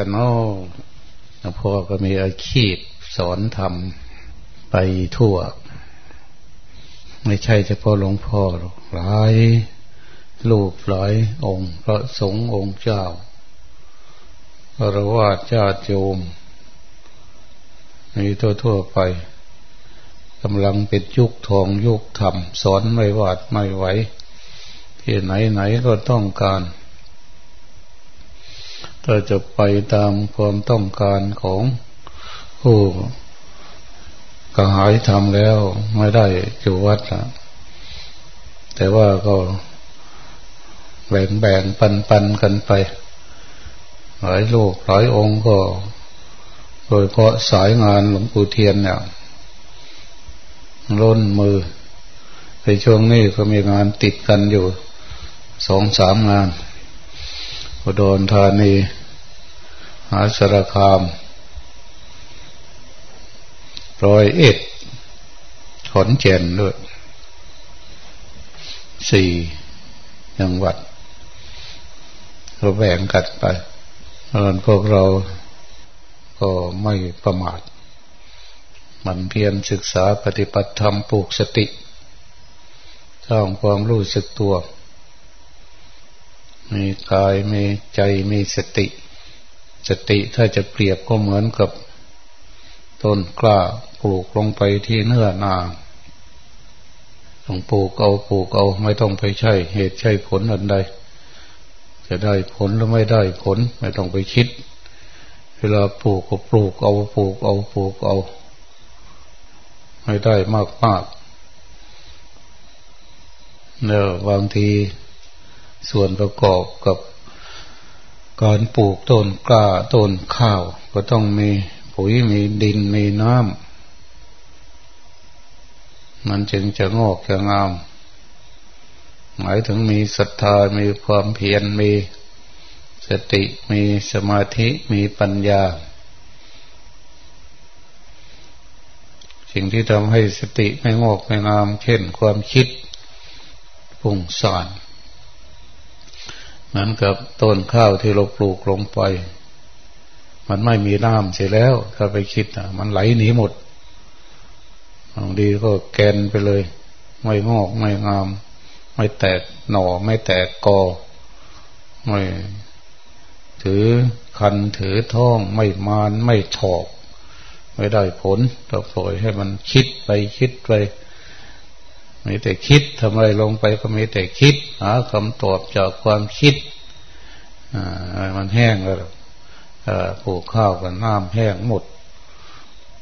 กันเนาะพ่อก็มีอาชีพสอนธรรมไปทั่ว ไม่ใช่เฉพาะหลวงพ่อหรอกหลายรูปหลายองค์พระสงฆ์องค์เจ้าพระวาเจ้าโยมมีทั่วๆไปกำลังเป็นยุคทองยุคธรรมสอนไม่หวาดไม่ไหวที่ไหนไหนก็ต้องการ ถ้าจะไปตามความต้องการของผู้กระหายทำแล้วไม่ได้อยู่วัดละแต่ว่าก็แบ่งแบ่งปันปันกันไป หลายโลกหลายองค์ก็ โดยเพราะสายงานหลวงปู่เทียนเนี่ยล้นมือ ในช่วงนี้ก็มีงานติดกันอยู่สองสามงาน อุดรธานีหาสารคามร้อยเอ็ดขอนแก่นด้วยสี่จังหวัดเราแบ่งกันไปเพราะพวกเราก็ไม่ประมาท มันเพียรศึกษาปฏิบัติธรรมปลูกสติสร้างความรู้สึกตัว มีกายมีใจมีสติ สติถ้าจะเปรียบก็เหมือนกับต้นกล้าปลูกลงไปที่เนื้อนาต้องปลูกเอาปลูกเอาไม่ต้องไปใช่ เหตุใช่ผลอันใด จะได้ผลหรือไม่ได้ผล ไม่ต้องไปคิด เวลาปลูกก็ปลูกเอาปลูกเอาปลูกเอา ไม่ได้มากมากเนี่ยบางที ส่วนประกอบกับการปลูกต้นกล้าต้นข้าว ก็ต้องมีปุ๋ยมีดินมีน้ำมันจึงจะงอกจะงามหมายถึงมีศรัทธา มีความเพียร มีสติ มีสมาธิ มีปัญญา สิ่งที่ทำให้สติไม่งอกไม่งาม เช่นความคิดปุ่งสาน เหมือนกับต้นข้าวที่เราปลูกลงไป มันไม่มีน้ำเสียแล้ว ถ้าไปคิดอะมันไหลหนีหมดบางทีก็แกนไปเลย ไม่งอกไม่งาม ไม่แตกหน่อไม่แตกกอ ไม่ถือคันถือท้อง ไม่มานไม่ถอก ไม่ได้ผลต้องปล่อยให้มันคิดไปคิดไป มีแต่คิดทำอะไรลงไปก็มีแต่คิดหาคำตอบจากความคิดอ่ามันแห้งแล้วปลูกข้าวกันน้ำแห้งหมด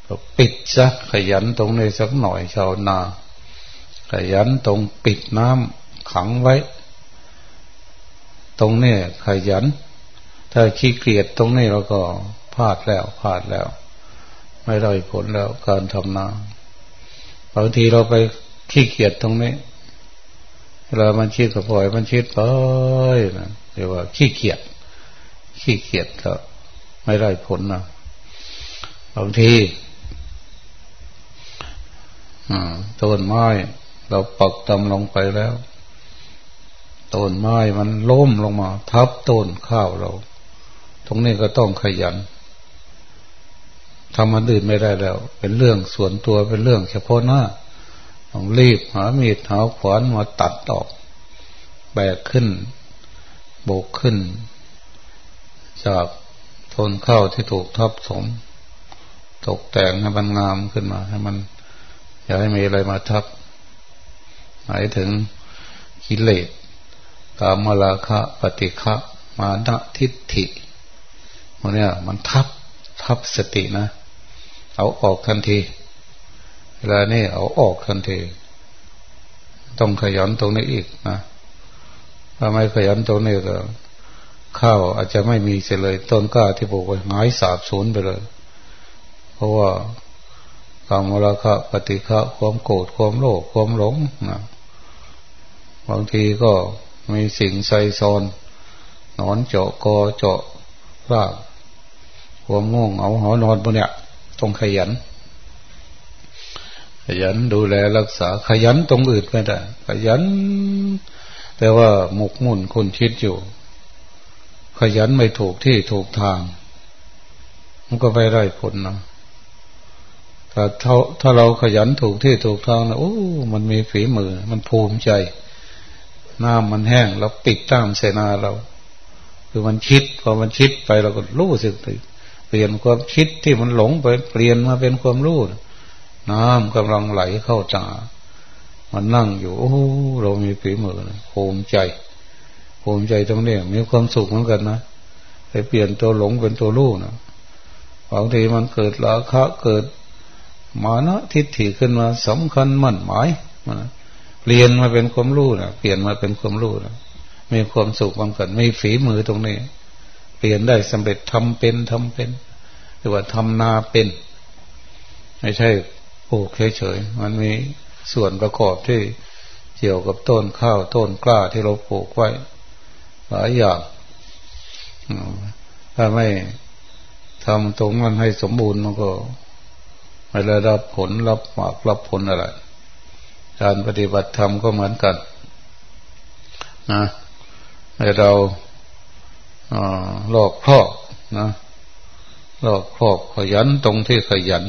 ก็ปิดซะขยันตรงนี้สักหน่อยชาวนา ขยันตรงปิดน้ำขังไว้ ตรงนี้ขยัน ถ้าขี้เกียจตรงนี้เราก็พลาดแล้วพลาดแล้ว ไม่ได้ผลแล้วการทำนาบางทีเราไป ขี้เกียจตรงนี้เวลามันชิดก็ปล่อยมันชิดไปนะเรียกว่า ขี้เกียจขี้เกียจก็ไม่ได้ผลนะบางทีต้นไม้ เราปักตำลงไปแล้วต้นไม้มันล้มลงมา ทับต้นข้าวเรา ตรงนี้ก็ต้องขยันทำมันอื่นไม่ได้แล้ว เป็นเรื่องส่วนตัวเป็นเรื่องเฉพาะหน้า ต้องรีบหามีดหาขวานมาตัดออก แบกขึ้น โบกขึ้น จากทนเข้าที่ถูกทับสม ตกแต่งให้มันงามขึ้นมา ให้มันอย่าให้มีอะไรมาทับ หมายถึงกิเลสกามราคะปฏิฆะมานะทิฏฐิมันเนี่ยมันทับทับสตินะ เอาออกทันที เวลานี้เอาออกทันที ต้องขยันตรงนี้อีกนะถ้าไม่ขยันตรงนี้ก็ข้าวอาจจะไม่มีเสียเลย ต้นกล้าที่ปลูกไว้หายสาบสูญไปเลย เพราะว่ากรรมราคะปฏิฆะความโกรธความโลภความหลงนะบางทีก็มีสิ่งใส่ซอนนอนเจาะกอเจาะรากความง่วงเอาหอนอนพวกเนี้ยต้องขยัน ขยันดูแลรักษาขยันตรงอื่นไม่ได้ขยัน แต่ว่าหมกมุ่นคุณคิดอยู่ ขยันไม่ถูกที่ถูกทาง มันก็ไม่ได้ผลนะถ้าถ้าเราขยันถูกที่ถูกทางนะโอ้ มันมีฝีมือ มันภูมิใจน้ำมันแห้งเราปิดตั้งเสนาเรา คือมันคิดพอมันคิดไปเราก็รู้สึกเปลี่ยนความคิดที่มันหลงไปเปลี่ยนมาเป็นความรู้น้ น้ำกำลังไหลเข้าตามันนั่งอยู่ โอ้เรามีฝีมือภูมิใจภูมิใจตรงนี้มีความสุขเหมือนกันนะไปเปลี่ยนตัวหลงเป็นตัวรู้นะบางทีมันเกิดราคะเกิดมานะทิฏฐิขึ้นมาสำคัญมั่นหมายมันเปลี่ยนมาเป็นความรู้นะเปลี่ยนมาเป็นความรู้นะมีความสุขบางกันม่ฝีมือตรงนี้ เปลี่ยนได้สำเร็จทำเป็นทำเป็นหรือว่าทำนาเป็น ไม่ใช่ ปลูกเฉยๆมันมีส่วนประกอบที่เกี่ยวกับต้นข้าวต้นกล้าที่เราปลูกไว้หลายอย่างถ้าไม่ทำตรงนั้นให้สมบูรณ์มันก็ไม่ได้รับผลรับหมากรับผลอะไร การปฏิบัติธรรมก็เหมือนกันนะให้เราหลอกครอบนะหลอกครอบขยันตรงที่ขยัน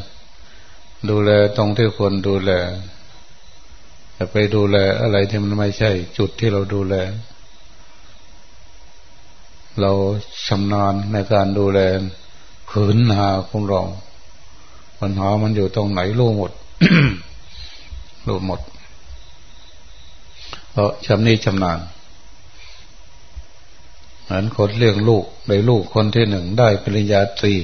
ดูแลตรงที่ควรดูแลแต่ไปดูแลอะไรที่มันไม่ใช่ จุดที่เราดูแล เราชำนาญในการดูแลผืนนาของเราปัญหามันอยู่ตรงไหนรู้หมดรู้หมดเพราะชำนี้ชำนาญเหมือนคนเลี้ยงลูกในลูกคนที่หนึ่งได้ปริญญาตรี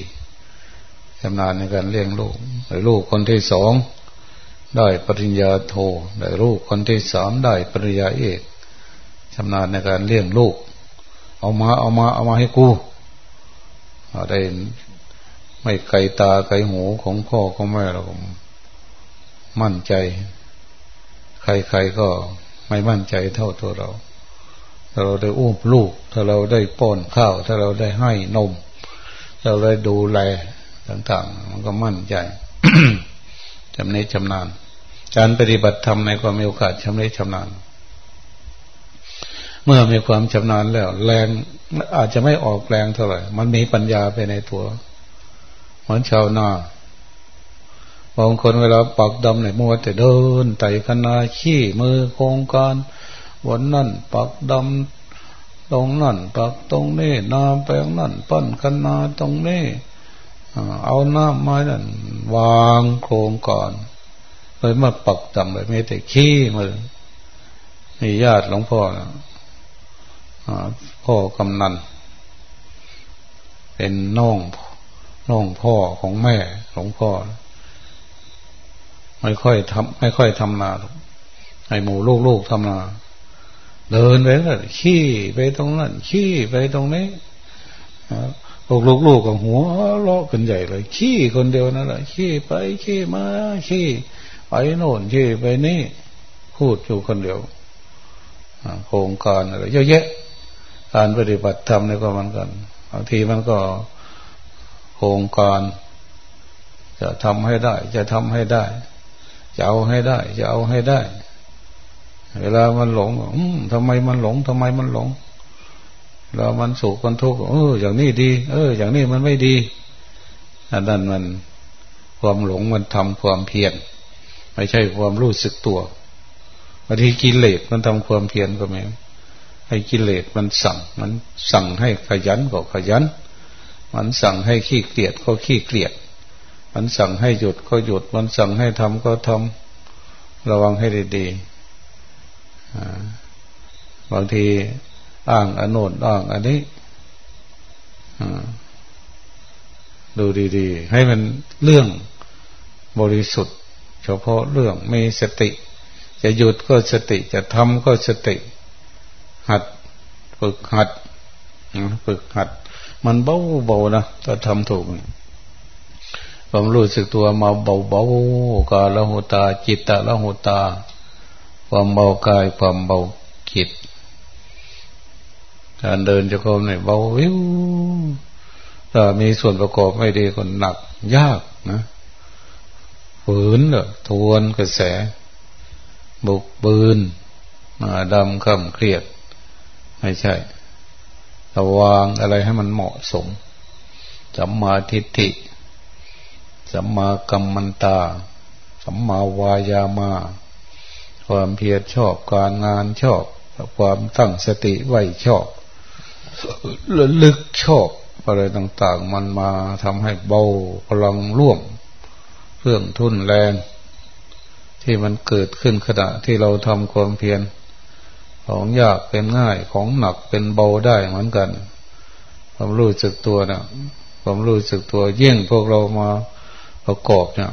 ชำนาญในการเลี้ยงลูกในลูกคนที่สองได้ปริญญาโทได้ลูกคนที่สามได้ปริญญาเอกชำนาญในการเลี้ยงลูก เอามาเอามาเอามาให้กูได้ไม่ไกลตาไกลหูของพ่อของแม่เรามั่นใจ ใครๆก็ไม่มั่นใจเท่าตัวเราถ้าเราได้อุ้มลูก ถ้าเราได้ป้อนข้าว ถ้าเราได้ให้นม เราได้ดูแล ต่างๆ มันก็มั่นใจจำเนชำนาญ การปฏิบัติธรรมในความมีโอกาสชำเนชำนาญ เมื่อมีความชำนาญแล้ว แรงอาจจะไม่ออกแรงเท่าไหร่ มันมีปัญญาไปในตัวเหมือนชาวนาบางคนเวลาปักดำในมัวแต่เดินไต่คนาขี้มือโครงการวันนั่นปักดำตรงนั่นปักตรงนี้นาแปลงนั่นปั้นคนาตรงนี้ เอาน้ำไม้นั่นวางโครงก่อนเลยมาปักดำเลยไม่แต่ขี้มือมีญาติหลวงพ่อนะพ่อกำนันเป็นน้องน้องพ่อของแม่หลวงพ่อ ไม่ค่อยทำไม่ค่อยทำนาให้หมู่ลูกๆทำนาเดินไปแล้วขี้ไปตรงนั้นขี้ไปตรงนี้ ลูกลูกลูกกับหัวเลาะกันใหญ่เลย ขี้คนเดียวนั่นแหละขี้ไปขี้มาขี้ไปโน่นขี้ไปนี่ พูดอยู่คนเดียวโครงการอะไรเยอะแยะ การปฏิบัติธรรมนี่ก็มันกันบางทีมันก็โครงการ จะทำให้ได้ จะทำให้ได้ จะเอาให้ได้ จะเอาให้ได้ เวลามันหลงอืมทำไมมันหลงทำไมมันหลง เรามันสุขมันทุกข์เอออย่างนี้ดี เออ อย่างนี้มันไม่ดีอันนั้นมันความหลงมันทำความเพียรไม่ใช่ความรู้สึกตัวบางทีกิเลสมันทำความเพียรก็ไม่ให้กิเลสมันสั่ง มันสั่งให้ขยันก็ขยัน มันสั่งให้ขี้เกียจก็ขี้เกียจมันสั่งให้หยุดก็หยุด มันสั่งให้ทำก็ทำระวังให้ดีๆบางที อ้างอนโนนอ้างอันนี้ดูดีๆ ให้มันเรื่องบริสุทธิ์ เฉพาะเรื่องมีสติ จะหยุดก็สติจะทำก็สติ หัดฝึกหัดฝึกหัด มันเบาเบานะถ้าทำถูกความรู้สึกตัวมาเบาเบากาละหุตาจิตตะละหุตา ความเบากายความเบาจิต การเดินจะคมเนี่ยเบาวิวถ้ามีส่วนประกอบไม่ดีคนหนักยากนะฝืนเนอะทวนกระแส บุกบืนมาดำคำเครียด ไม่ใช่ระวางอะไรให้มันเหมาะสมสัมมาทิฏฐิสัมมากัมมันตาสัมมาวายามา ความเพียรชอบการงานชอบ ความตั้งสติไว้ชอบ ระลึกชอบอะไรต่างๆ มันมาทำให้เบาพลังร่วมเครื่องทุนแรง ที่มันเกิดขึ้นขณะที่เราทำความเพียรของยากเป็นง่ายของหนักเป็นเบาได้เหมือนกันความรู้สึกตัวเนะความรู้สึกตัวยิ่งพวกเรามาประกอบเนี่ย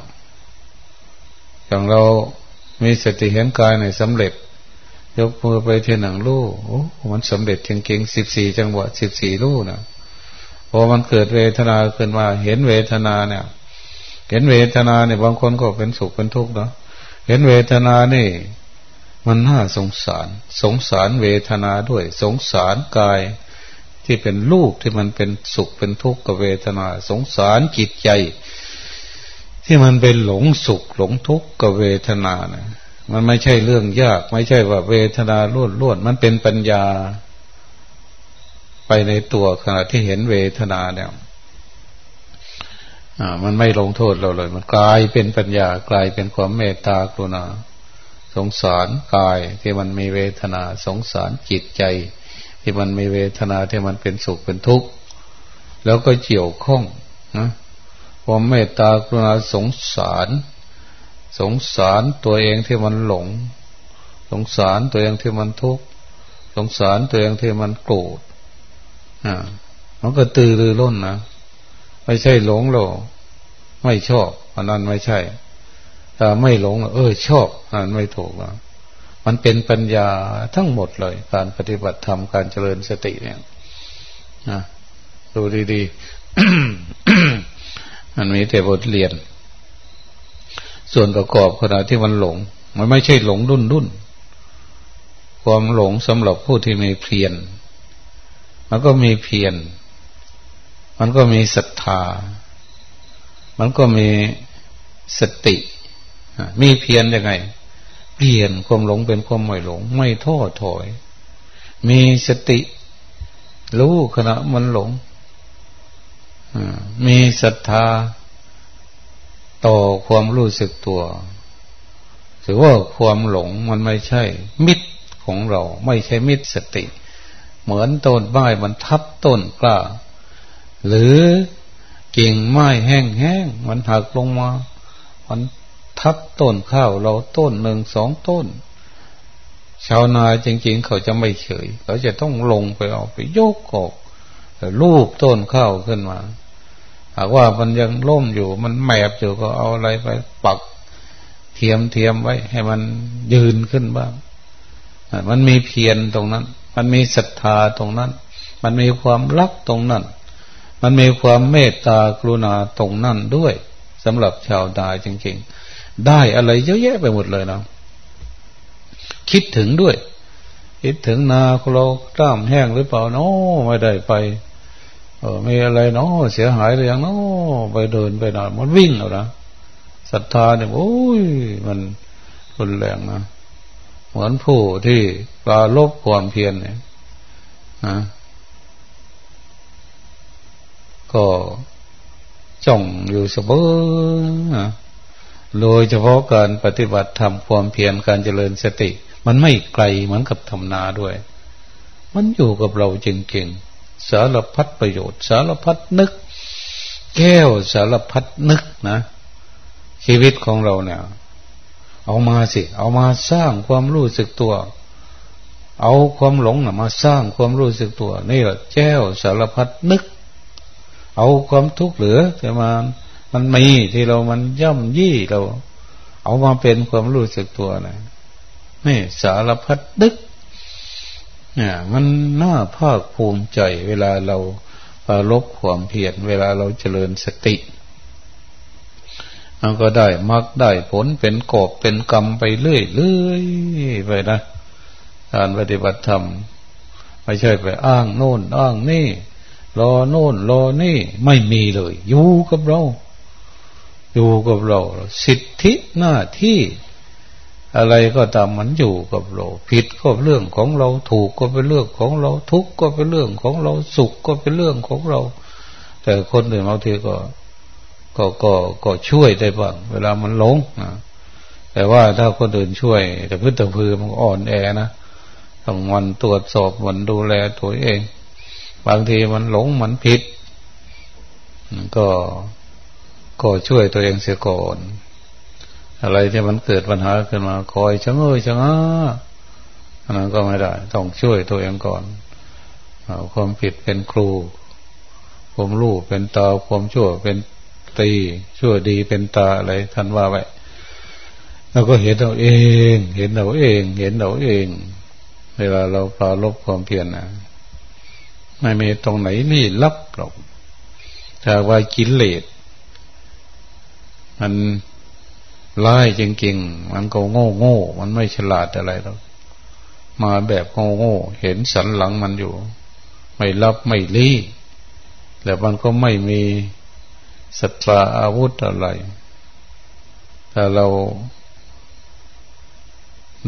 อย่างเรามีสติเห็นกายในสำเร็จ ยกมือไปเทีหนังลู่โอ้มันสำเร็จจริงๆสิบสี่จังหวะสิบสี่ลู่นะพอมันเกิดเวทนาขึ้นมา เห็นเวทนาเนี่ย เห็นเวทนาเนี่ยบางคนก็เป็นสุขเป็นทุกข์เนาะเห็นเวทนานี่ มันน่าสงสาร สงสารเวทนาด้วย สงสารกายที่เป็นรูปที่มันเป็นสุขเป็นทุกข์กับเวทนา สงสารจิตใจ ที่มันเป็นหลงสุขหลงทุกข์กับเวทนาน่ะ มันไม่ใช่เรื่องยาก ไม่ใช่ว่าเวทนาล้วนล้วนมันเป็นปัญญา ไปในตัวขณะที่เห็นเวทนาเนี่ยมันไม่ลงโทษเราเลย มันกลายเป็นปัญญากลายเป็นความเมตตากรุณา สงสารกายที่มันมีเวทนา สงสารจิตใจ ที่มันมีเวทนาที่มันเป็นสุขเป็นทุกข์แล้วก็เกี่ยวข้องนะความเมตตากรุณาสงสาร สงสารตัวเองที่มันหลง สงสารตัวเองที่มันทุกข์สงสารตัวเองที่มันโกรธอ่ามันก็ตื่นรือร้นนะไม่ใช่หลงหรอกไม่ชอบอันนั้นไม่ใช่ถ้าไม่หลงเออ ชอบอันไม่ถูกมันเป็นปัญญาทั้งหมดเลย การปฏิบัติธรรมการเจริญสติเนี่ยนะดูดีๆมันมีแต่บทเรียน ส่วนประกอบขณะที่มันหลง มันไม่ใช่หลงดุนดุนความหลงสำหรับผู้ที่มีเพียรมันก็มีเพียรมันก็มีศรัทธา มันก็มีสติ มีเพียรยังไง เปลี่ยนความหลงเป็นความไม่หลง ไม่ท้อถอย มีสติ รู้ขณะมันหลงมีศรัทธา ต่อความรู้สึกตัวถือว่าความหลงมันไม่ใช่ มิตรของเรา ไม่ใช่มิตรสติ เหมือนต้นไม้มันทับต้นกล้า หรือกิ่งไม้แห้งๆมันหักลงมา มันทับต้นข้าวเราต้นหนึ่งสองต้น ชาวนาจริง ๆ เขาจะไม่เฉย เขาจะต้องลงไปเอาไปยกออกลูกต้นข้าวขึ้นมา หากว่ามันยังล่มอยู่ มันแมบอยู่ก็เอาอะไรไปปักเทียมเทียมไว้ ให้มันยืนขึ้นบ้างมันมีเพียรตรงนั้น มันมีศรัทธาตรงนั้น มันมีความรักตรงนั้น มันมีความเมตตากรุณาตรงนั้นด้วยสำหรับชาวดายจริง ๆ ได้อะไรเยอะแยะไปหมดเลยนะคิดถึงด้วย คิดถึงนาเรากล้ามแห้งหรือเปล่าเนาะไม่ได้ไป เออมีอะไรเนาะเสียหายหรือยังเนาะไปเดินไปหน่อยมันวิ่งเอานะศรัทธาเนี่ยโอ้ยมันรุนแรงนะเหมือนผู้ที่ปลาลบความเพียรเนี่ยนะก็จ้องอยู่เสมอนะโดยเฉพาะการปฏิบัติทำความเพียรการเจริญสติ มันไม่ไกลเหมือนกับทำนาด้วย มันอยู่กับเราจริงๆ สารพัดประโยชน์ สารพัดนึก แก้วสารพัดนึกนะ ชีวิตของเราเนี่ย เอามาสิ เอามาสร้างความรู้สึกตัว เอาความหลงนะมาสร้างความรู้สึกตัว นี่แหละแก้วสารพัดนึก เอาความทุกข์เหลือจะมามันมีที่เรามันย่ำยี่เรา เอามาเป็นความรู้สึกตัวนะนี่สารพัดดึก เนี่ยมันน่าภาคภูมิใจเวลาเราลบความเพียรเวลาเราเจริญสติมันก็ได้มักได้ผลเป็นกอบเป็นกรรมไปเรื่อยเรื่อยไปนะการปฏิบัติธรรมไม่ใช่ไปอ้างโน่น อ้างนี่ รอโน่นรอนี่ ไม่มีเลย อยู่กับเรา อยู่กับเรา สิทธิหน้าที่ อะไรก็ตามมันอยู่กับเราผิดก็เป็นเรื่องของเราถูกก็เป็นเรื่องของเราทุกข์ก็เป็นเรื่องของเราสุขก็เป็นเรื่องของเรา แต่คนอื่นบางทีก็ก็ก็ก็ช่วยได้บ้างเวลามันหลงนะแต่ว่าถ้าคนอื่นช่วย แต่พื้นตะพือมันอ่อนแอนะต้องมันตรวจสอบมันดูแลตัวเอง บางทีมันหลงมันผิดก็ก็ช่วยตัวเองเสียก่อน อะไรที่มันเกิดปัญหาขึ้นมาคอยชะเง้อชะง้าอันนั้นก็ไม่ได้ ต้องช่วยตัวเองก่อนเอาความผิดเป็นครู ความรู้เป็นตาความชั่วเป็นตีชั่วดีเป็นตาอะไรท่านว่าไว้เราก็เห็นเราเอง เห็นเราเอง เห็นเราเอง เวลาเราปราลบความเพียรนะไม่มีตรงไหนนี่ลับหรอกถ้าว่ากินเลสมัน ร้ายจริงๆ มันก็โง่โง่ มันไม่ฉลาดอะไรหรอกมาแบบโง่โง่เห็นสันหลังมันอยู่ ไม่รับไม่ลี้แล้วมันก็ไม่มีสตราอาวุธอะไร ถ้าเรา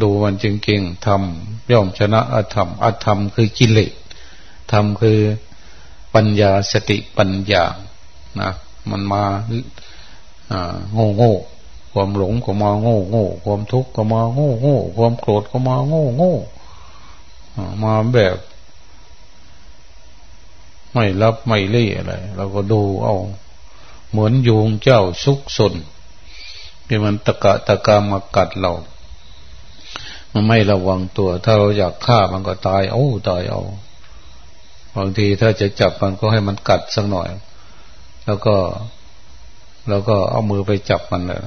ดูมันจริงๆทำย่อมชนะอธรรม อธรรมคือกิเลสธรรมคือปัญญาสติปัญญานะมันมาโง่โง่ ความหลงก็มาโง่โง่ความทุกข์ก็มาโง่โง่ความโกรธก็มาโง่โง่มาแบบ ไม่รับไม่เลี่อะไรเราก็ดูเอาเหมือนยุงเจ้าซุกสนที่มันตะกะตะกามากัดเรา มันไม่ระวังตัว ถ้าเราอยากฆ่ามันก็ตายเอาตายเอาบางทีถ้าจะจับมันก็ให้มันกัดสักหน่อย แล้วก็ แล้วก็เอามือไปจับมันเลย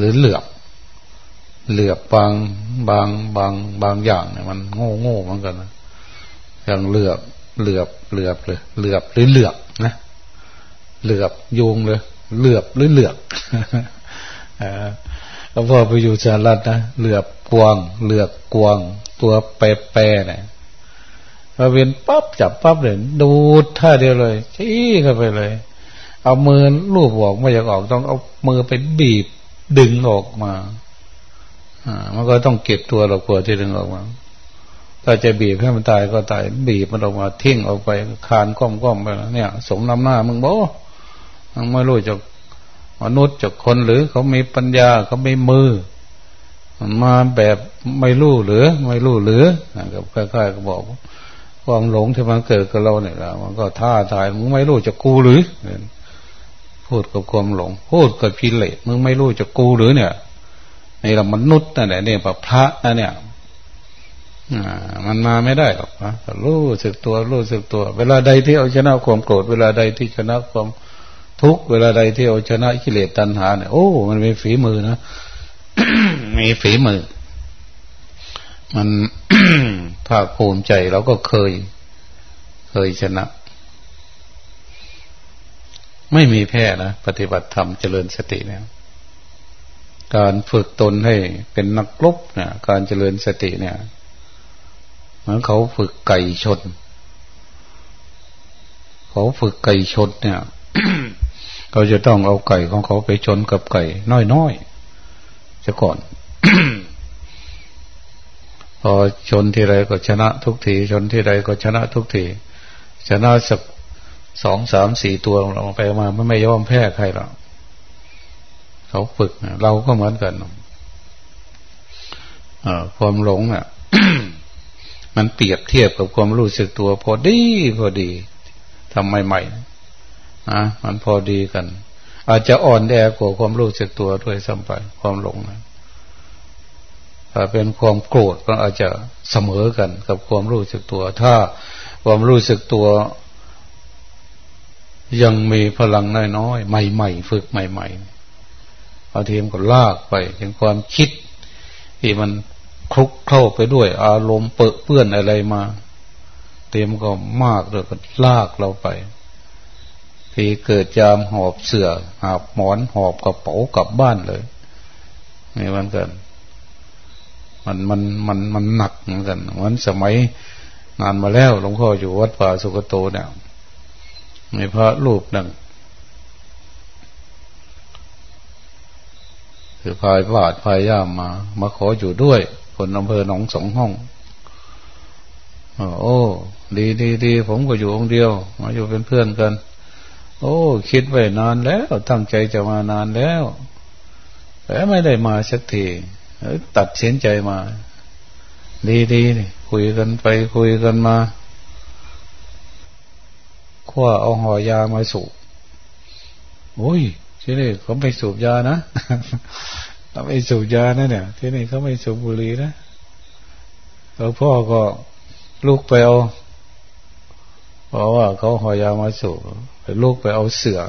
หรือเหลือบ เหลือบบางบางบางบางอย่างเนี่ยมันโง่โง่เหมือนกันนะอย่างเหลือบเหลือบเหลือบเลยเหลือบหรือเหลือบนะเหลือบโยงเลยเหลือบหรือเหลือบแล้วพอไปอยู่สหรัฐนะเหลือบกวางเหลือบกวาง ตัวแปรแปรเนี่ยพอเวียนปั๊บจับปั๊บเลยดูดท่าเดียวเลยชี้เข้าไปเลย เอามือลูบออกไม่อยากออกต้องเอามือไปบีบ ดึงออกมาอ่ามันก็ต้องเก็บตัวเรากลัวที่ดึงออกมาถ้าจะบีบให้มันตายก็ตายบีบมันออกมาทิ้งออกไปคานก้มๆไปแล้วเนี่ย สมน้ำหน้ามึงบกมึงไม่รู้จากมนุษย์จากคนหรือเขามีปัญญาเขาไม่มือมันมาแบบไม่รู้หรือ ไม่รู้หรือกับคล้ายๆก็บอกความหลงที่มันเกิดกับเราเนี่ยมันก็ท่าทายมึงไม่รู้จะกูหรือ พูดกับความหลง พูดกับกิเลสมึงไม่รู้จะกูหรือเนี่ยในเรามนุษย์นั่นแหละเนี่ยพระนั่นเนี่ยมันมาไม่ได้หรอกนะรู้สึกตัวรู้สึกตัว เวลาใดที่เอาชนะความโกรธเวลาใดที่ชนะความทุกเวลาใดที่เอาชนะกิเลสตัณหาเนี่ยโอ้มันมีฝีมือนะมีฝีมือ มันภาคภูมิใจเราก็เคย เคยชนะ ไม่มีแพ้นะปฏิบัติธรรมเจริญสติเนี่ยการฝึกตนให้เป็นนักลบเนี่ยการเจริญสติเนี่ยเหมือนเขาฝึกไก่ชน เขาฝึกไก่ชนเนี่ยเขาจะต้องเอาไก่ของเขาไปชนกับไก่ น้อยๆจะก่อน พอชนที่ไรก็ชนะทุกที ชนที่ไรก็ชนะทุกที ชนะสัก สองสามสี่ตัวเราไปมาไม่ไม่ยอมแพ้ใครหรอกเขาฝึกเราก็เหมือนกันความหลงอะ มันเปรียบเทียบกับความรู้สึกตัว พอดี พอดีทำใหม่ๆนะมันพอดีกัน อาจจะอ่อนแอกว่าความรู้สึกตัวด้วยซ้ำไปความหลงนะถ้าเป็นความโกรธก็อาจจะเสมอกันกับความรู้สึกตัว ถ้าความรู้สึกตัว ยังมีพลังน้อยๆใหม่ๆฝึกใหม่ๆบางทีมันก็ลากไปถึงความคิด ที่มันคลุกเข้าไปด้วย อารมณ์เปื้อเปื้อนอะไรมา เต็มก็มากเลยก็ลากเราไป ที่เกิดจามหอบเสือ่อหอบหมอนหอบกระเป๋ากลับบ้านเลยนี่มันกันมันมันมันมันหนักเหมือนกันเหมือนสมัยนานมาแล้วหลวงพ่ออยู่วัดป่าสุกโตเนี่ย ในพระรูปนึ่งคือพายบาดพายย่ามมา มาขออยู่ด้วยคนอำเภอหนองสองห้องโอ้ ดีดีดีผมก็อยู่องเดียว มาอยู่เป็นเพื่อนกัน โอ้ คิดไว้นานแล้วตั้งใจจะมานานแล้ว แต่ไม่ได้มาสักทีตัดเสินใจมา ดีดีคุยกันไปคุยกันมา คว้าเอาห่อยามาสูบโอ้ยที่นี่เขาไม่สูบยานะเขาไม่สูบยานะเนี่ย ที่นี่เขาไม่สูบบุหรี่นะแล้วพ่อก็ลูกไปเอาเพราะว่าเขาหอยามาสูบไปลูกไปเอาเสือ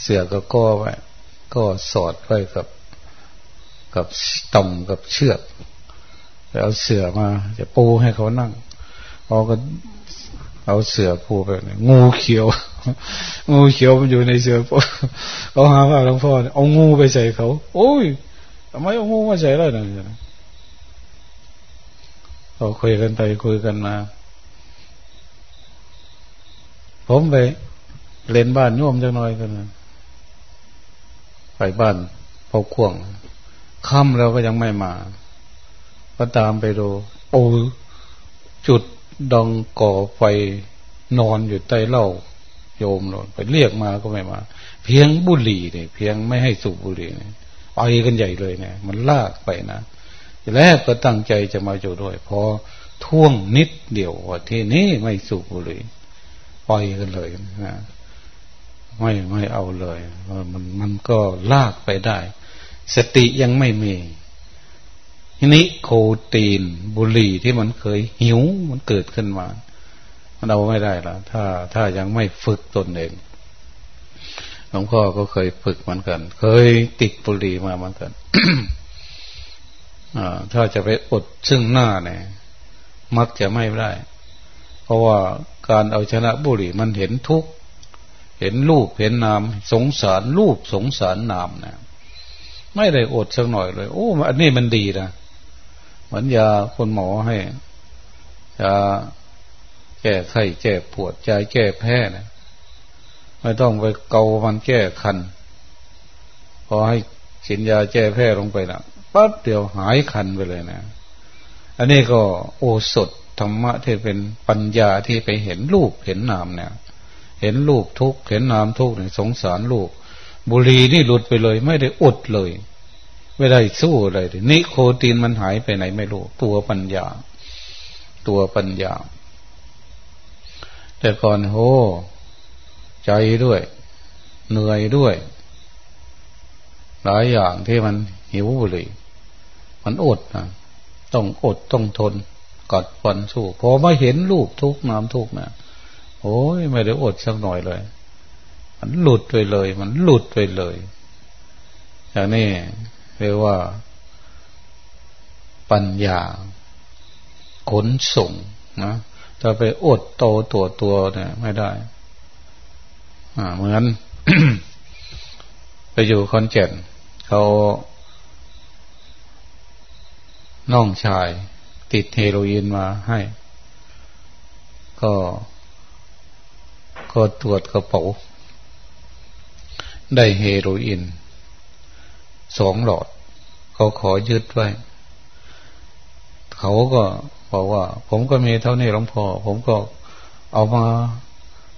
เสือก็ก้อไว้ก็สอดไว้กับ กับต่อมกับเชือกไปเอาเสือมา จะปูให้เขานั่งพอก็ เอาเสือปูไปงูเขียว งูเขียวมันอยู่ในเสือปูเอาหาว่าหลวงพ่อเอางูไปใส่เขา โอ้ยทำไมเอางูมาใส่แล้วนะเราคุยกันไปคุยกันมา ผมไปเล่นบ้านโยมจังน้อยกันนะไปบ้านพอข่วงค่ำแล้วก็ยังไม่มา ก็ตามไปดู โอ้จุด ดองก่อไฟนอนอยู่ใต้เล่าโยมนอนไปเรียกมาก็ไม่มา เพียงบุหรี่เนี่ยเพียงไม่ให้สูบบุหรี่เนี่ยไปกันใหญ่เลยเนี่ย มันลากไปนะแรกก็ตั้งใจจะมาอยู่ด้วย พอท่วงนิดเดียวว่าที่นี้ไม่สูบบุหรี่ปล่อยกันเลยนะไม่ไม่เอาเลยมันมันก็ลากไปได้ สติยังไม่มี นิโคตีน บุหรี่ที่มันเคยหิวมันเกิดขึ้นมามันเอาไม่ได้ละถ้าถ้ายังไม่ฝึกตนเองหลวงพ่อก็เคยฝึกเหมือนกัน เคยติดบุหรี่มาเหมือนกันถ้าจะไปอดซึ่งหน้าเนี่ย มักจะไม่ได้ เพราะว่าการเอาชนะบุหรี่มันเห็นทุกเห็นรูปเห็นนาม สงสารรูปสงสารนามนะไม่ได้อดสักหน่อยเลย โอ้อันนี้มันดีนะ เหมือนยาคนหมอให้ยาแก้ไข้แก้ปวดใจแก้แพ้นะไม่ต้องไปเกามันแก้คัน พอให้กินยาแก้แพ้ลงไปนะปั๊บเดียวหายคันไปเลยนะ อันนี้ก็โอสถธรรมะที่เป็นปัญญาที่ไปเห็นรูปเห็นนามเนี่ย เห็นรูปทุกเห็นนามทุกเนี่ยสงสารลูกบุรีนี่หลุดไปเลย ไม่ได้อดเลย ไม่ได้สู้อะไรนิโคตินมันหายไปไหนไม่รู้ ตัวปัญญา ตัวปัญญา แต่ก่อนโหใจด้วย เหนื่อยด้วย หลายอย่างที่มันหิวบุหรี่มันอดนะต้องอดต้องทนกัดฟันสู้พอมาเห็นลูกทุกน้ำทุกนะโอ้ยไม่ได้อดสักหน่อยเลย มันหลุดไปเลย มันหลุดไปเลยอย่างนี้ เรียกว่า ปัญญา ขนส่งนะถ้าไปอดโตตัวตัวเนี่ยไม่ได้ อ่า เหมือน ไปอยู่คอนเจนเขาน้องชาย ติดเฮโรอีนมาให้ ก็ ก็ตรวจกระเป๋า ได้เฮโรอีน สองหลอด เขาขอยึดไว้ เขาก็บอกว่า ผมก็มีเท่านี้หลวงพ่อผมก็เอามา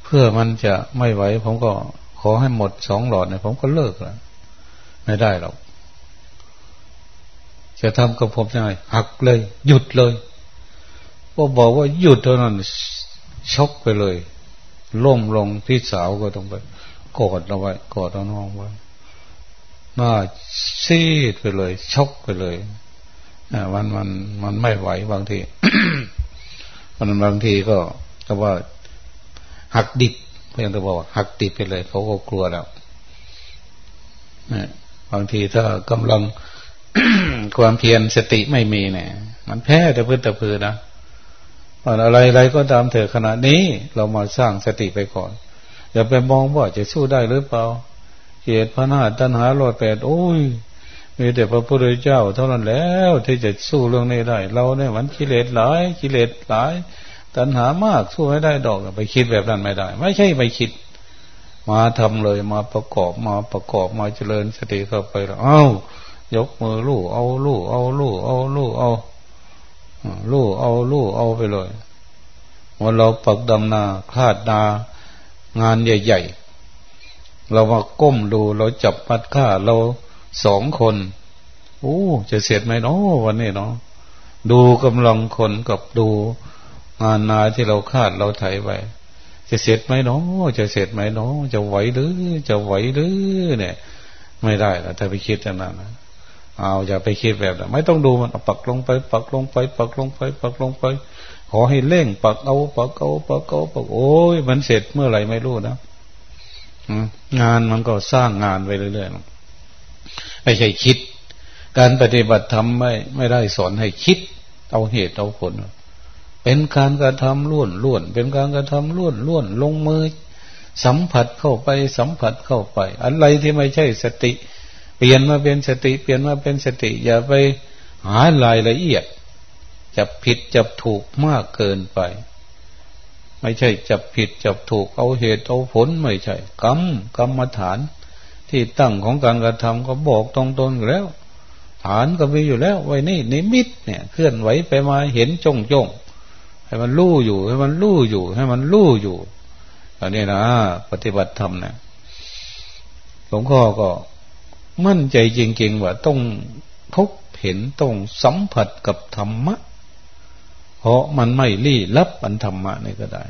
เพื่อมันจะไม่ไหว ผมก็ขอให้หมดสองหลอดเนี่ยผมก็เลิกแล้วไม่ได้หรอกจะทำกับผมยังไงหักเลย หยุดเลยพอบอกว่าหยุดเท่านั้นช็อกไปเลย ล่มลงพี่สาวก็ต้องไปกอดเอาไว้กอดเอาน้องไว้ หน้าซีดไปเลยชกไปเลยมันมันมันไม่ไหวบางทีมันบางทีก็ก็ว่าหักดิบเพียงแต่บอกหักดิบไปเลย เขาก็กลัวแล้วบางทีถ้ากำลังความเพียรสติไม่มีเนี่ย มันแพ้แต่พื้นแต่พื้นนะอะไรอะไรก็ตามเถอะขณะนี้เรามาสร้างสติไปก่อนอย่าไปมองว่าจะสู้ได้หรือเปล่า เกียรติพระนาฏตัณหาลอยแปดโอ้ยมีแต่พระพุทธเจ้า เท่านั้นแล้วที่จะสู้เรื่องนี้ได้ เราเนี่ยมันกิเลสหลายกิเลสหลาย ตัณหามากสู้ไม่ได้ดอกไปคิดแบบนั้นไม่ได้ ไม่ใช่ไปคิด มาทำเลยมาประกอบมาประกอบมาเจริญสติเข้าไปแล้วอ้ายกมือลู่เอาลู่เอาลู่เอาลู่เอาลู่เอาลู่เอาไปเลยวันเราปักดำนาคาดนางานใหญ่ ๆ เรามาก้มดูเราจับมัดค่าเราสองคนโอ้จะเสร็จไหมเนาะวันนี้เนาะดูกำลังคนกับดูงานนาที่เราคาดเราไถไปจะเสร็จไหมเนาะจะเสร็จไหมเนาะจะไหวหรือจะไหวหรือเนี่ย ไม่ได้แล้วถ้าไปคิดอย่างนั้นนะเอาอย่าไปคิดแบบนั้นไม่ต้องดูมันปักลงไป ปักลงไป ปักลงไป ปักลงไป ขอให้เร่ง ปักเอา ปักเอาปักเอาปักโอ้ยมันเสร็จเมื่อไหร่ไม่รู้นะ งานมันก็สร้างงานไปเรื่อยๆไม่ใช่คิด การปฏิบัติธรรมไม่ไม่ได้สอนให้คิด เอาเหตุเอาผล เป็นการกระทำล้วนล้วนเป็นการกระทำล้วนล้วนลงมือ สัมผัสเข้าไปสัมผัสเข้าไป อะไรที่ไม่ใช่สติ เปลี่ยนมาเป็นสติ เปลี่ยนมาเป็นสติ อย่าไปหารายละเอียดจับผิดจับถูกมากเกินไป ไม่ใช่จับผิดจับถูกเอาเหตุเอาผลไม่ใช่กรรมกรรมฐาน ที่ตั้งของการกระทำก็บอกตรงๆอยู่แล้ว ฐานก็มีอยู่แล้ว ไว้นี่นิมิตเนี่ยเคลื่อนไหวไปมาเห็นจงจงให้มันรู้อยู่ ให้มันรู้อยู่ ให้มันรู้อยู่อันนี้นะปฏิบัติธรรมเนะหลวงพ่อก็มั่นใจจริงๆว่าต้องพบเห็นต้องสัมผัสกับธรรมะ เพราะมันไม่ลี้ลับอันธรรมะนี่ก็ได้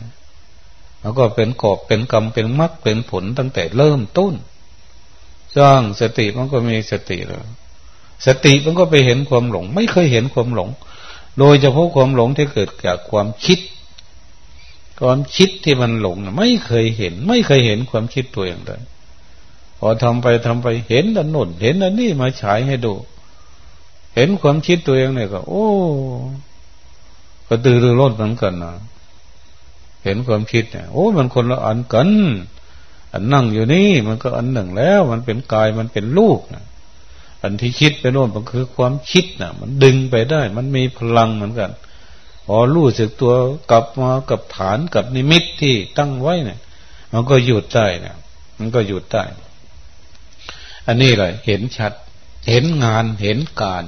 แล้วก็เป็นกอบเป็นกรรมเป็นมรรคเป็นผลตั้งแต่เริ่มต้นสร้างสติมันก็มีสติแล้วสติมันก็ไปเห็นความหลง ไม่เคยเห็นความหลง โดยเฉพาะความหลงที่เกิดจากความคิด ความคิดที่มันหลงไม่เคยเห็น ไม่เคยเห็นความคิดตัวเอย่างใดพอทำไปทำไปเห็นอันนุ่นเห็นอันนี้มาฉายให้ดู เห็นความคิดตัวเองเนี่ยก็ โอ้ ก็ตื่นรือร้นเหมือนกันนะเห็นความคิดเนี่ยโอ้มันคนละอันกัน อันนั่งอยู่นี่มันก็อันหนึ่งแล้ว มันเป็นกายมันเป็นลูกนะอันที่คิดไปโน่นมันคือความคิดนะ่ะมันดึงไปได้ มันมีพลังเหมือนกันพอรู้สึกตัวกลับมากับฐานกับนิมิตที่ตั้งไว้เนี่ย มันก็หยุดได้เนี่ยมันก็หยุดได้ อันนี้เลยเห็นชัด เห็นงานเห็นการ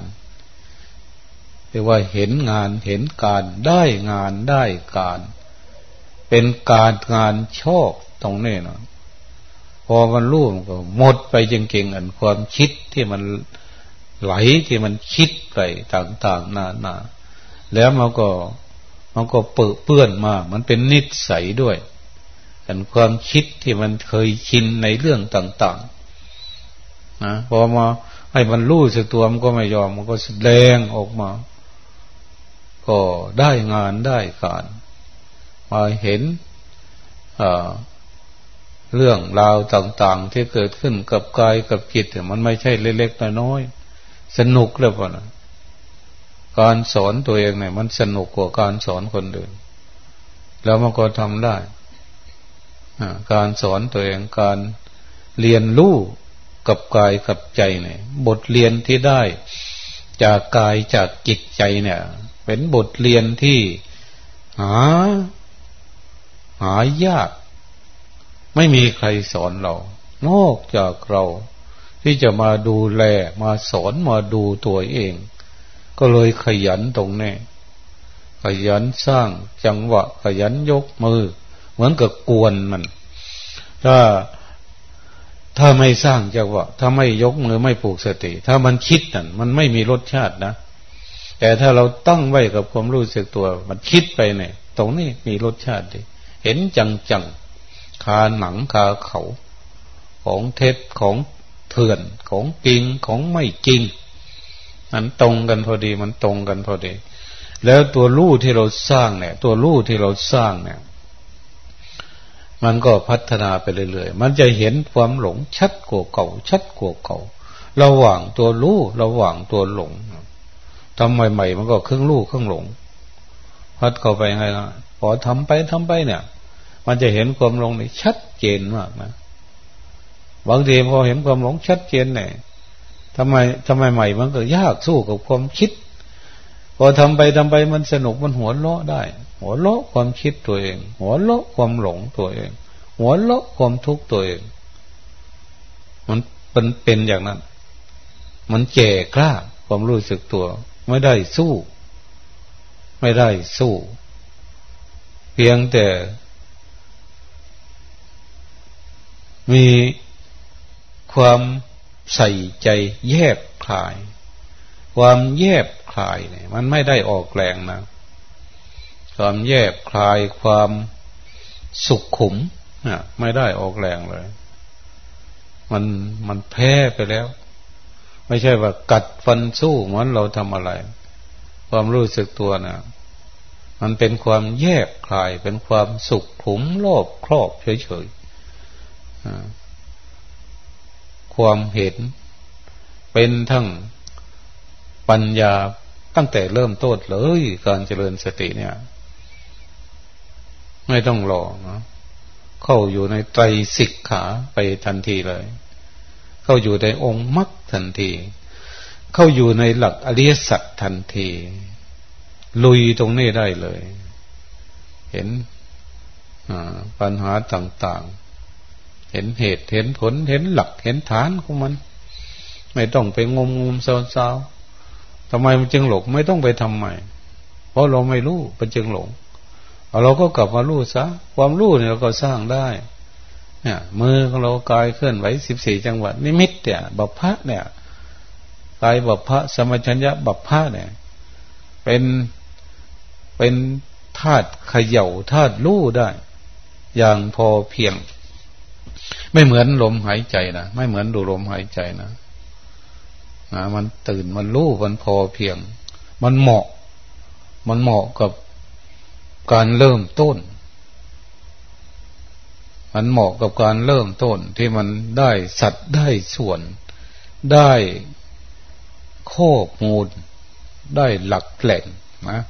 เรียกว่าเห็นงานเห็นการได้งานได้การ เป็นการงานชอบตรงนี้นะพอมันรู้มันก็หมดไปจริงๆอันความคิดที่มันไหลที่มันคิดไปต่างๆนานาแล้วมันก็มันก็เปื้อเปื้อนมา มันเป็นนิสัยด้วยอันความคิดที่มันเคยชินในเรื่องต่างๆนะพอมาให้มันรู้สึกตัวมันก็ไม่ยอมมันก็แสดงออกมา ก็ได้งานได้การ มาเห็นเรื่องราวต่าง ๆ ที่เกิดขึ้นกับกายกับจิตมันไม่ใช่เล็กๆน้อยๆสนุกเลยป่ะนะการสอนตัวเองเนี่ยมันสนุกกว่าการสอนคนอื่น แล้วมันก็ทำได้การสอนตัวเองการเรียนรู้กับกายกับใจเนี่ย บทเรียนที่ได้ จากกายจากจิตใจเนี่ย เป็นบทเรียนที่หา หายาก ไม่มีใครสอนเรา นอกจากเรา ที่จะมาดูแลมาสอนมาดูตัวเอง ก็เลยขยันตรงนี้ขยันสร้างจังหวะ ขยันยกมือ เหมือนกับกวนมัน ถ้าถ้าไม่สร้างจังหวะ ถ้าไม่ยกมือไม่ปลูกสติ ถ้ามันคิดนั่นมันไม่มีรสชาตินะ แต่ถ้าเราตั้งไว้กับความรู้สึกตัว มันคิดไปเนี่ย ตรงนี้มีรสชาติดีเห็นจังจังคาหนังคาเขา ของเท็จของเถื่อนของจริงของไม่จริง มันตรงกันพอดีมันตรงกันพอดี แล้วตัวรู้ที่เราสร้างเนี่ย ตัวรู้ที่เราสร้างเนี่ย มันก็พัฒนาไปเรื่อยๆมันจะเห็นความหลงชัดกว่าเก่าชัดกว่าเก่า ระหว่างตัวรู้ระหว่างตัวหลง ทำใหม่ๆมันก็เครึ่องรู้ครึ่องหลงพัดเข้าไปให้พอทำไปทำไปเนี่ย มันจะเห็นความหลงนี่ชัดเจนมากนะบางทีพอเห็นความหลงชัดเจนเนี่ยทำไมทำไมใหม่มันก็ยากสู้กับความคิด พอทำไปทำไปมันสนุกมันหัวเราะได้ หัวเราะความคิดตัวเอง หัวเราะความหลงตัวเอง หัวเราะความทุกข์ตัวเอง มันเป็นเป็นอย่างนั้น มันแก่กล้าความรู้สึกตัว ไม่ได้สู้ ไม่ได้สู้ เพียงแต่ มีความใส่ใจแยบคลาย ความแยบคลายเนี่ยมันไม่ได้ออกแรงนะ ความแยบคลายความสุขขุมนี่ยไม่ได้ออกแรงเลย มันมันแพ้ไปแล้ว ไม่ใช่ว่ากัดฟันสู้เหมือนเราทำอะไร ความรู้สึกตัวนะมันเป็นความแยบคลาย เป็นความสุขขุมโลภครอบเฉยๆความเห็นเป็นทั้งปัญญาตั้งแต่เริ่มต้นเลยการเจริญสติเนี่ย ไม่ต้องรอนะเข้าอยู่ในไตรสิกขาไปทันทีเลย เข้าอยู่ในองค์มรรคทันที เข้าอยู่ในหลักอริยสัจทันที ลุยตรงนี้ได้เลย เห็นปัญหาต่างๆ เห็นเหตุเห็นผลเห็นหลักเห็นฐานของมัน ไม่ต้องไปงมงมเศร้าๆทำไมมันจึงหลงไม่ต้องไปทำใหม่เพราะเราไม่รู้มันจึงหลงเราก็กลับมารู้ซะความรู้เนี่ยเราก็สร้างได้ เนี่ยมือของเรากายเคลื่อนไหวสิบสี่จังหวัดนิมิตเนี่ยบัพพะเนี่ยกายบัพพะสมัชัญญะบัพพะเนี่ย เป็นเป็นธาตุเขย่าธาตุรู้ได้ อย่างพอเพียง ไม่เหมือนลมหายใจนะไม่เหมือนดูลมหายใจนะนะมันตื่นมันรู้มันพอเพียง มันเหมาะ มันเหมาะกับการเริ่มต้น มันเหมาะกับการเริ่มต้นที่มันได้สัตว์ได้ส่วน ได้ข้อมูล ได้หลักแหล่งนะ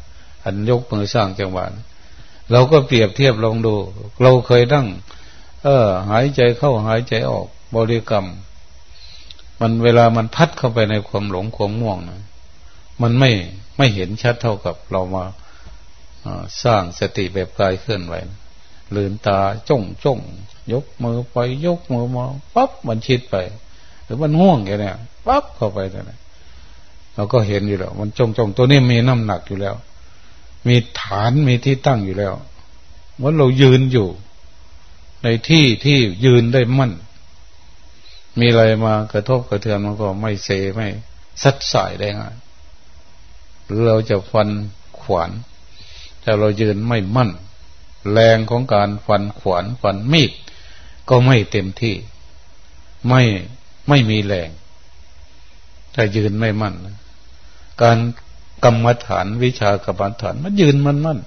อันยกมือสร้างจังหวะเราก็เปรียบเทียบลองดู เราเคยนั่ง เออ หายใจเข้าหายใจออก บริกรรม มันเวลามันพัดเข้าไปในความหลงความม่วงนะมันไม่ไม่เห็นชัดเท่ากับเรามาสร้างสติแบบกายเคลื่อนไหว ลืนตาจ้องจ้องยกมือไปยกมือมาปั๊บมันชิดไป หรือมันง่วงอย่างเนี้ยปั๊บเข้าไปตรงนี้เราก็เห็นอยู่แล้วมันจ้องจ้องตัวนี้มีน้ำหนักอยู่แล้ว มีฐานมีที่ตั้งอยู่แล้วว่าเรายืนอยู่ ในที่ที่ยืนได้มั่น มีอะไรมากระทบกระเทือนมันก็ไม่เซไม่สัดสายได้ง่ายหรือเราจะฟันขวานถ้าเรายืนไม่มั่น แรงของการฟันขวานฟันมีดก็ไม่เต็มที่ ไม่ไม่มีแรงถ้ายืนไม่มั่น การกรรมฐานวิชากรรมฐานมันยืนมันมั่น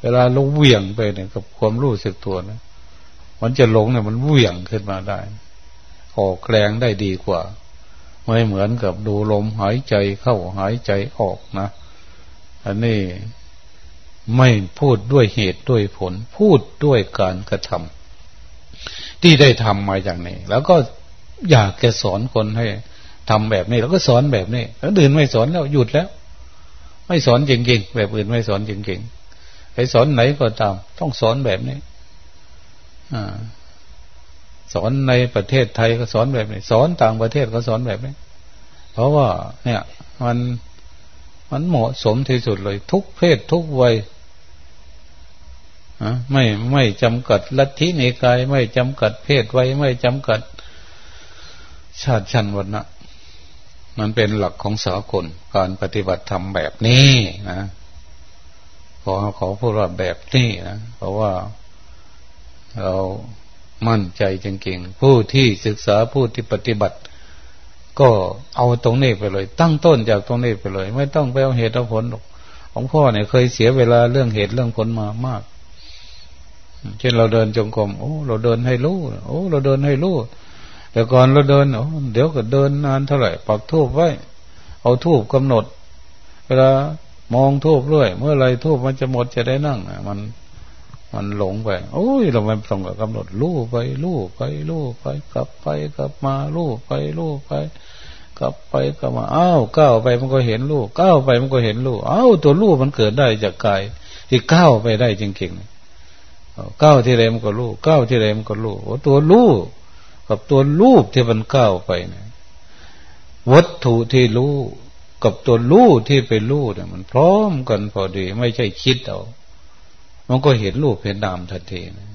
เวลาเราเหวี่ยงไปเนี่ยกับความรู้สึกตัวนะมันจะหลงเนี่ยมันเหวี่ยงขึ้นมาได้ออกแรงได้ดีกว่า ไม่เหมือนกับดูลมหายใจเข้าหายใจออกนะ อันนี้ ไม่พูดด้วยเหตุด้วยผล พูดด้วยการกระทำที่ได้ทำมาอย่างนี้ แล้วก็อยากจะสอนคนให้ทำแบบนี้ แล้วก็สอนแบบนี้ แล้วอื่นไม่สอนแล้วหยุดแล้ว ไม่สอนจริงๆแบบอื่นไม่สอนจริงๆไปสอนไหนก็ตาม ต้องสอนแบบนี้อสอนในประเทศไทยก็สอนแบบนี้ สอนต่างประเทศก็สอนแบบนี้ เพราะว่า เนี่ย มันมันเหมาะสมที่สุดเลย ทุกเพศทุกวัย ไม่ไม่จำกัดลัทธิในกายไม่จำกัดเพศไว้ไม่จำกัด ชาติชั้นวรรณะมันเป็นหลักของสากลการปฏิบัติธรรมแบบนี้นะขอขอพูดว่าแบบนี้นะเพราะว่าเรามั่นใจจริงๆผู้ที่ศึกษาผู้ที่ปฏิบัติ ก็เอาตรงนี้ไปเลย ตั้งต้นจากตรงนี้ไปเลย ไม่ต้องไปเอาเหตุเอาผลหรอกของพ่อเนี่ยเคยเสียเวลาเรื่องเหตุเรื่องผลมามาก เช่นเราเดินจงกรมโอ้ เราเดินให้รู้โอ้เราเดินให้รู้แต่ก่อนเราเดินโอ้เดี๋ยวก็เดินนานเท่าไหร่ปักทูบไว้ เอาทูบกำหนด เวลามองทูบด้วยเมื่อไรทูบมันจะหมดจะได้นั่งมันมันหลงไปโอ้ยเราไม่ต้องกำหนดรู้ไปรู้ไปรู้ไป กลับไปกลับมารู้ไปรู้ไป กลับไปกลับมาอ้าวก้าวไปมันก็เห็นลูกก้าวไปมันก็เห็นลูกอ้าวตัวลูกมันเกิดได้จากกายที่ก้าวไปได้จริงๆ ก้าวที่ไรมันก็รู้ก้าวที่ไรมันก็รู้ตัวรู้กับตัวรูปที่มันก้าวไปเนี่ยวัตถุที่รู้กับตัวรู้ที่ไปรู้เนี่ยมันพร้อมกันพอดี ไม่ใช่คิดเอา มันก็เห็นรูปเห็นนามทันทีนะ